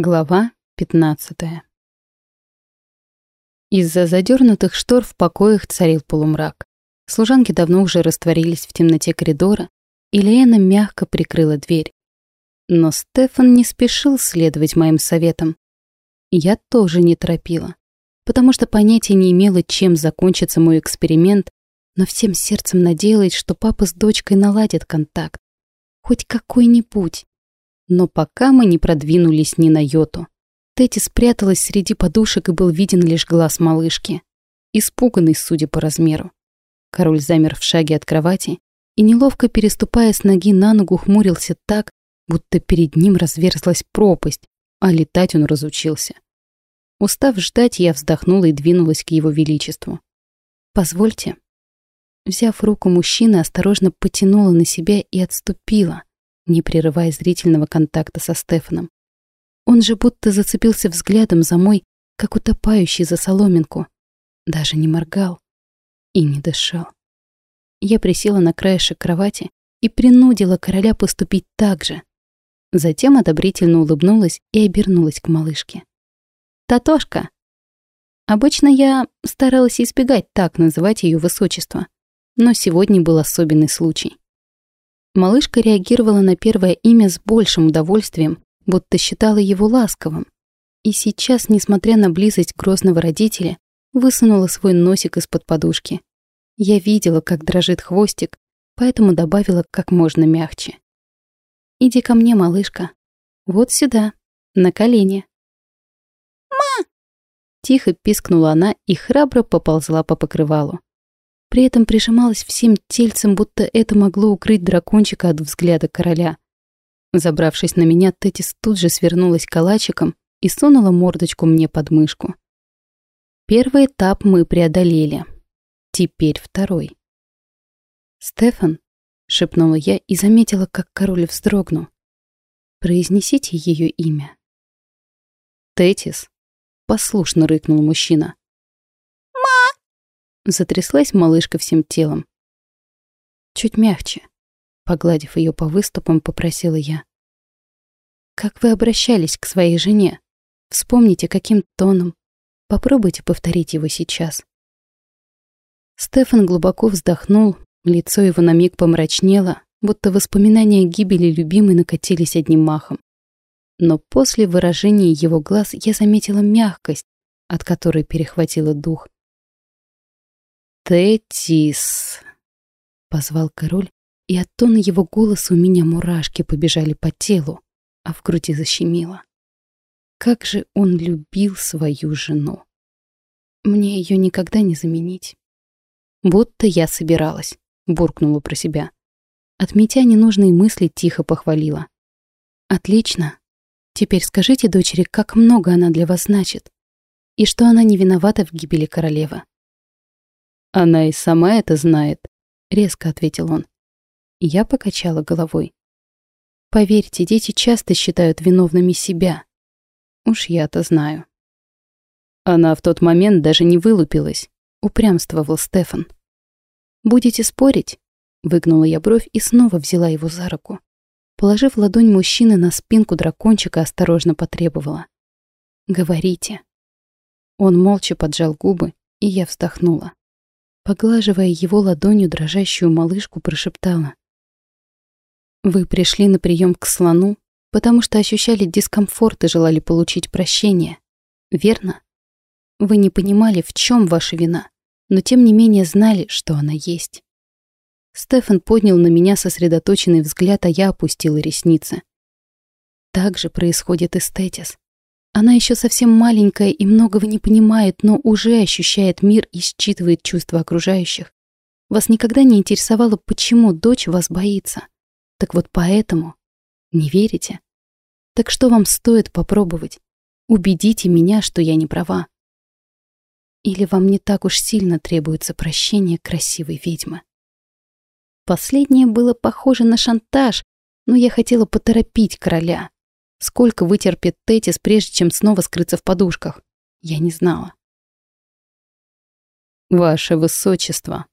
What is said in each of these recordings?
Глава 15 Из-за задернутых штор в покоях царил полумрак. Служанки давно уже растворились в темноте коридора, и Лена мягко прикрыла дверь. Но Стефан не спешил следовать моим советам. Я тоже не торопила, потому что понятия не имела, чем закончится мой эксперимент, но всем сердцем надеялась, что папа с дочкой наладят контакт. Хоть какой-нибудь. Но пока мы не продвинулись ни на йоту. Тетти спряталась среди подушек и был виден лишь глаз малышки. Испуганный, судя по размеру. Король замер в шаге от кровати и, неловко переступая с ноги на ногу, хмурился так, будто перед ним разверзлась пропасть, а летать он разучился. Устав ждать, я вздохнула и двинулась к его величеству. «Позвольте». Взяв руку мужчины, осторожно потянула на себя и отступила, не прерывая зрительного контакта со Стефаном. Он же будто зацепился взглядом за мой, как утопающий за соломинку. Даже не моргал и не дышал. Я присела на краешек кровати и принудила короля поступить так же. Затем одобрительно улыбнулась и обернулась к малышке. «Татошка!» Обычно я старалась избегать так называть ее высочество, но сегодня был особенный случай. Малышка реагировала на первое имя с большим удовольствием, будто считала его ласковым. И сейчас, несмотря на близость грозного родителя, высунула свой носик из-под подушки. Я видела, как дрожит хвостик, поэтому добавила как можно мягче. «Иди ко мне, малышка. Вот сюда, на колени». «Ма!» Тихо пискнула она и храбро поползла по покрывалу. При этом прижималась всем тельцем, будто это могло укрыть дракончика от взгляда короля. Забравшись на меня, Тетис тут же свернулась калачиком и сунула мордочку мне под мышку. Первый этап мы преодолели. Теперь второй. «Стефан», — шепнула я и заметила, как король вздрогнул. «Произнесите ее имя». «Тетис», — послушно рыкнул мужчина. Затряслась малышка всем телом. Чуть мягче. Погладив ее по выступам, попросила я. «Как вы обращались к своей жене? Вспомните, каким тоном. Попробуйте повторить его сейчас». Стефан глубоко вздохнул, лицо его на миг помрачнело, будто воспоминания гибели любимой накатились одним махом. Но после выражения его глаз я заметила мягкость, от которой перехватила дух. «Тетис!» — позвал король, и от тона его голоса у меня мурашки побежали по телу, а в груди защемило. Как же он любил свою жену! Мне ее никогда не заменить. Будто я собиралась, буркнула про себя. Отметя ненужные мысли, тихо похвалила. «Отлично. Теперь скажите дочери, как много она для вас значит, и что она не виновата в гибели королевы». Она и сама это знает, резко ответил он. Я покачала головой. Поверьте, дети часто считают виновными себя. Уж я-то знаю. Она в тот момент даже не вылупилась, упрямствовал Стефан. Будете спорить? Выгнула я бровь и снова взяла его за руку. Положив ладонь мужчины на спинку дракончика, осторожно потребовала. «Говорите». Он молча поджал губы, и я вздохнула. Поглаживая его ладонью дрожащую малышку, прошептала. «Вы пришли на прием к слону, потому что ощущали дискомфорт и желали получить прощение, верно? Вы не понимали, в чем ваша вина, но тем не менее знали, что она есть». Стефан поднял на меня сосредоточенный взгляд, а я опустила ресницы. Так же происходит и с Тетис. Она еще совсем маленькая и многого не понимает, но уже ощущает мир и считывает чувства окружающих. Вас никогда не интересовало, почему дочь вас боится. Так вот поэтому. Не верите? Так что вам стоит попробовать? Убедите меня, что я не права. Или вам не так уж сильно требуется прощение красивой ведьмы? Последнее было похоже на шантаж, но я хотела поторопить короля. Сколько вытерпит Тетис, прежде чем снова скрыться в подушках? Я не знала. «Ваше Высочество!»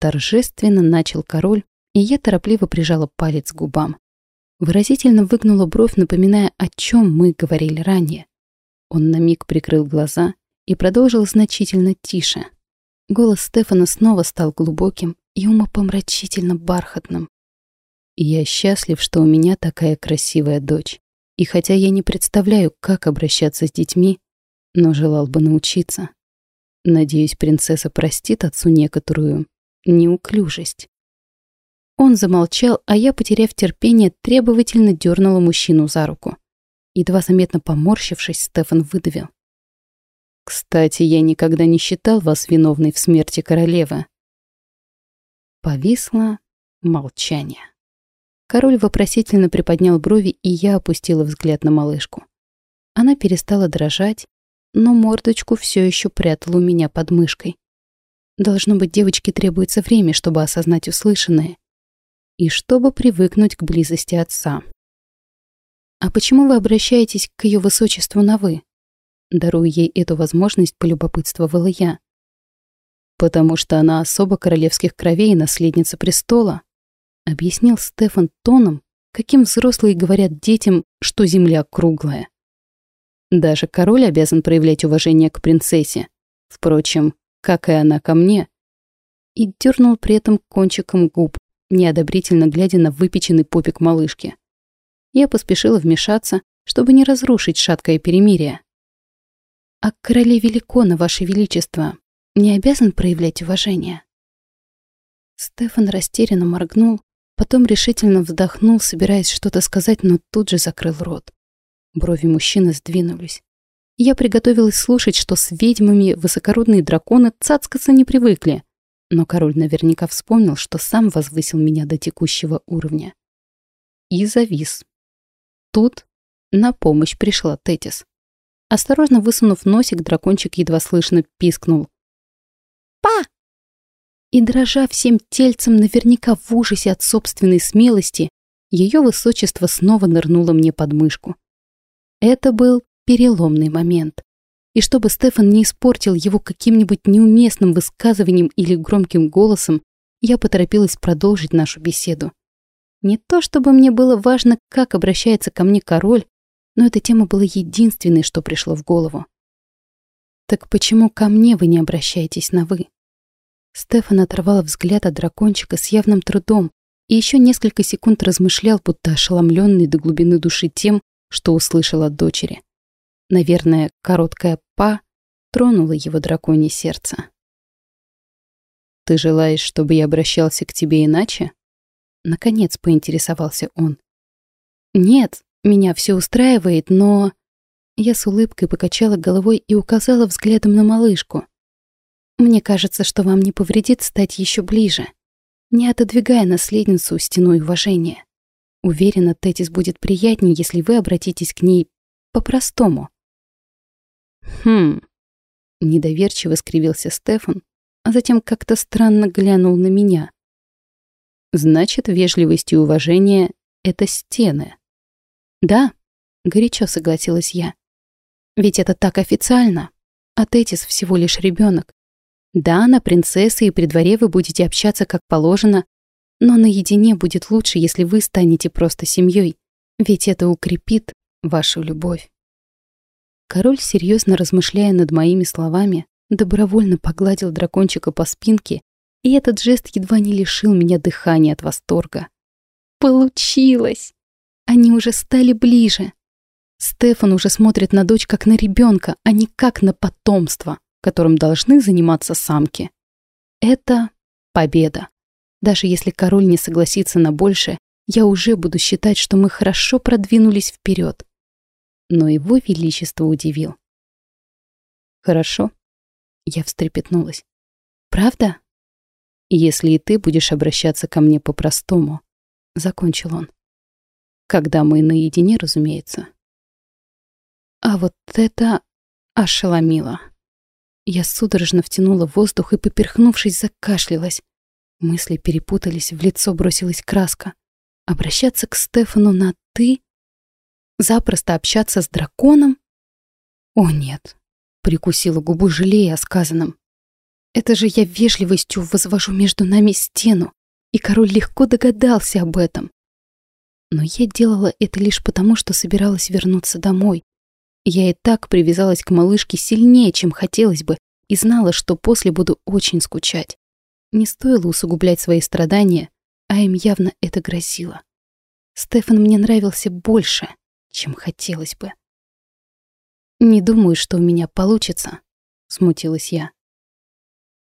Торжественно начал король, и я торопливо прижала палец к губам. Выразительно выгнула бровь, напоминая, о чем мы говорили ранее. Он на миг прикрыл глаза и продолжил значительно тише. Голос Стефана снова стал глубоким и умопомрачительно бархатным. «Я счастлив, что у меня такая красивая дочь. И хотя я не представляю, как обращаться с детьми, но желал бы научиться. Надеюсь, принцесса простит отцу некоторую неуклюжесть». Он замолчал, а я, потеряв терпение, требовательно дернула мужчину за руку. Едва заметно поморщившись, Стефан выдавил. «Кстати, я никогда не считал вас виновной в смерти королевы». Повисло молчание. Король вопросительно приподнял брови, и я опустила взгляд на малышку. Она перестала дрожать, но мордочку все еще прятала у меня под мышкой. Должно быть, девочке требуется время, чтобы осознать услышанное и чтобы привыкнуть к близости отца. «А почему вы обращаетесь к ее высочеству на «вы»?» Даруя ей эту возможность, полюбопытствовала я. «Потому что она особо королевских кровей и наследница престола», объяснил Стефан тоном, каким взрослые говорят детям, что земля круглая. Даже король обязан проявлять уважение к принцессе. Впрочем, как и она ко мне. И дернул при этом кончиком губ, неодобрительно глядя на выпеченный попик малышки. Я поспешила вмешаться, чтобы не разрушить шаткое перемирие. «А к королеве Великона, Ваше Величество, не обязан проявлять уважение?» Стефан растерянно моргнул, потом решительно вздохнул, собираясь что-то сказать, но тут же закрыл рот. Брови мужчины сдвинулись. Я приготовилась слушать, что с ведьмами высокородные драконы цацкаться не привыкли, но король наверняка вспомнил, что сам возвысил меня до текущего уровня. И завис. Тут на помощь пришла Тетис. Осторожно высунув носик, дракончик едва слышно пискнул. «Па!» И дрожа всем тельцем, наверняка в ужасе от собственной смелости, ее высочество снова нырнуло мне под мышку. Это был переломный момент и чтобы Стефан не испортил его каким-нибудь неуместным высказыванием или громким голосом, я поторопилась продолжить нашу беседу. Не то чтобы мне было важно, как обращается ко мне король, но эта тема была единственной, что пришло в голову. «Так почему ко мне вы не обращаетесь на «вы»?» Стефан оторвал взгляд от дракончика с явным трудом и еще несколько секунд размышлял, будто ошеломленный до глубины души тем, что услышал от дочери. Наверное, короткая «па» тронула его драконье сердце. «Ты желаешь, чтобы я обращался к тебе иначе?» Наконец поинтересовался он. «Нет, меня все устраивает, но...» Я с улыбкой покачала головой и указала взглядом на малышку. «Мне кажется, что вам не повредит стать еще ближе, не отодвигая наследницу стеной уважения. Уверена, Тетис будет приятнее, если вы обратитесь к ней по-простому, «Хм...» — недоверчиво скривился Стефан, а затем как-то странно глянул на меня. «Значит, вежливость и уважение — это стены». «Да», — горячо согласилась я. «Ведь это так официально, а Тетис всего лишь ребенок. Да, на принцессы и при дворе вы будете общаться как положено, но наедине будет лучше, если вы станете просто семьей, ведь это укрепит вашу любовь». Король, серьезно размышляя над моими словами, добровольно погладил дракончика по спинке, и этот жест едва не лишил меня дыхания от восторга. Получилось! Они уже стали ближе. Стефан уже смотрит на дочь как на ребенка, а не как на потомство, которым должны заниматься самки. Это победа. Даже если король не согласится на большее, я уже буду считать, что мы хорошо продвинулись вперед но его величество удивил. «Хорошо». Я встрепетнулась. «Правда?» «Если и ты будешь обращаться ко мне по-простому», — закончил он. «Когда мы наедине, разумеется». А вот это ошеломило. Я судорожно втянула воздух и, поперхнувшись, закашлялась. Мысли перепутались, в лицо бросилась краска. Обращаться к Стефану на «ты» Запросто общаться с драконом? О нет, прикусила губу, жалея о сказанном. Это же я вежливостью возвожу между нами стену, и король легко догадался об этом. Но я делала это лишь потому, что собиралась вернуться домой. Я и так привязалась к малышке сильнее, чем хотелось бы, и знала, что после буду очень скучать. Не стоило усугублять свои страдания, а им явно это грозило. Стефан мне нравился больше, чем хотелось бы. «Не думаю, что у меня получится», — смутилась я.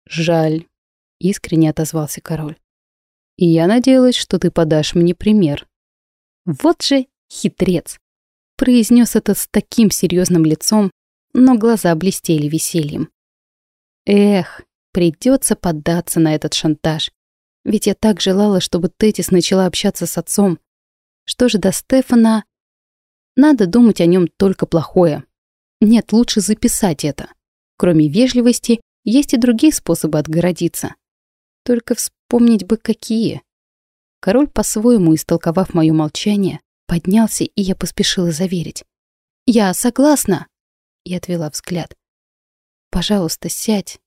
«Жаль», — искренне отозвался король. «И я надеялась, что ты подашь мне пример». «Вот же хитрец!» Произнес это с таким серьезным лицом, но глаза блестели весельем. Эх, придется поддаться на этот шантаж. Ведь я так желала, чтобы Тетис начала общаться с отцом. Что же до Стефана? Надо думать о нем только плохое. Нет, лучше записать это. Кроме вежливости, есть и другие способы отгородиться. Только вспомнить бы какие. Король, по-своему истолковав мое молчание, поднялся, и я поспешила заверить. «Я согласна!» И отвела взгляд. «Пожалуйста, сядь».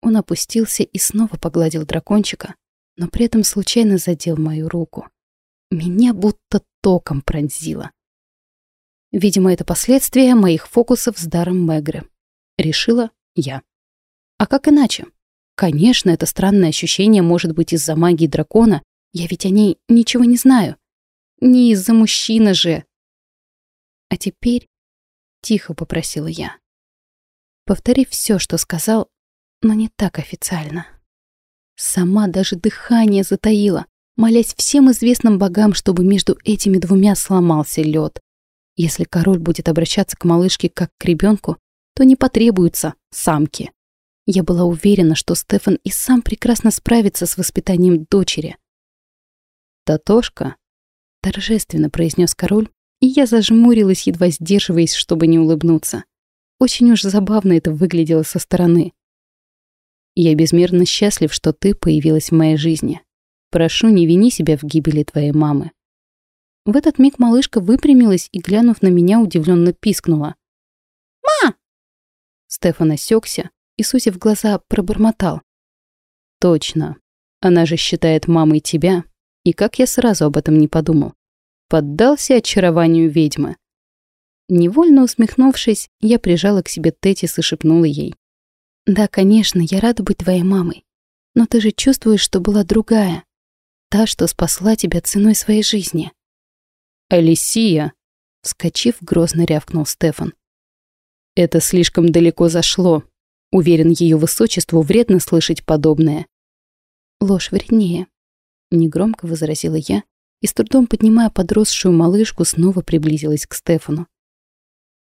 Он опустился и снова погладил дракончика, но при этом случайно задел мою руку. Меня будто током пронзило. Видимо, это последствия моих фокусов с даром Мегры. Решила я. А как иначе? Конечно, это странное ощущение может быть из-за магии дракона, я ведь о ней ничего не знаю. Не из-за мужчины же. А теперь тихо попросила я. Повтори все, что сказал, но не так официально. Сама даже дыхание затаила, молясь всем известным богам, чтобы между этими двумя сломался лед. Если король будет обращаться к малышке как к ребенку, то не потребуются самки. Я была уверена, что Стефан и сам прекрасно справится с воспитанием дочери. «Татошка», — торжественно произнес король, и я зажмурилась, едва сдерживаясь, чтобы не улыбнуться. Очень уж забавно это выглядело со стороны. «Я безмерно счастлив, что ты появилась в моей жизни. Прошу, не вини себя в гибели твоей мамы. В этот миг малышка выпрямилась и, глянув на меня, удивленно пискнула. «Ма!» Стефан осекся и, сузив глаза, пробормотал. «Точно. Она же считает мамой тебя. И как я сразу об этом не подумал. Поддался очарованию ведьмы». Невольно усмехнувшись, я прижала к себе Тетис и шепнула ей. «Да, конечно, я рада быть твоей мамой. Но ты же чувствуешь, что была другая. Та, что спасла тебя ценой своей жизни». «Алисия!» — вскочив, грозно рявкнул Стефан. «Это слишком далеко зашло. Уверен, ее высочеству вредно слышать подобное». «Ложь вреднее», — негромко возразила я и, с трудом поднимая подросшую малышку, снова приблизилась к Стефану.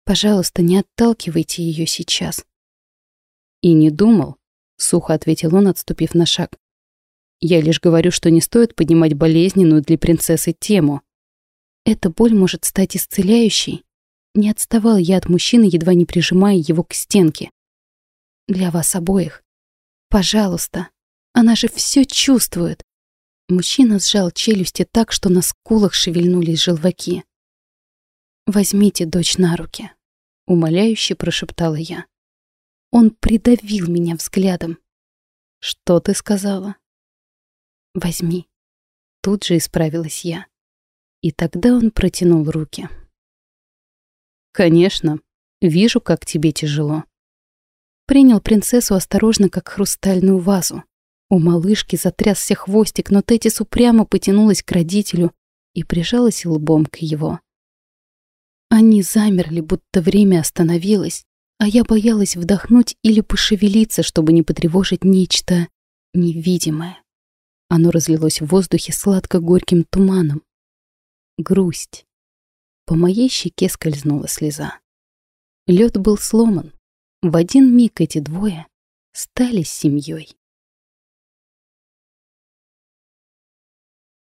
«Пожалуйста, не отталкивайте ее сейчас». «И не думал», — сухо ответил он, отступив на шаг. «Я лишь говорю, что не стоит поднимать болезненную для принцессы тему». Эта боль может стать исцеляющей. Не отставал я от мужчины, едва не прижимая его к стенке. Для вас обоих. Пожалуйста. Она же все чувствует. Мужчина сжал челюсти так, что на скулах шевельнулись желваки. «Возьмите дочь на руки», — умоляюще прошептала я. Он придавил меня взглядом. «Что ты сказала?» «Возьми». Тут же исправилась я. И тогда он протянул руки. «Конечно. Вижу, как тебе тяжело». Принял принцессу осторожно, как хрустальную вазу. У малышки затрясся хвостик, но Тетис упрямо потянулась к родителю и прижалась лбом к его. Они замерли, будто время остановилось, а я боялась вдохнуть или пошевелиться, чтобы не потревожить нечто невидимое. Оно разлилось в воздухе сладко-горьким туманом, грусть. По моей щеке скользнула слеза. Лед был сломан. В один миг эти двое стали семьей.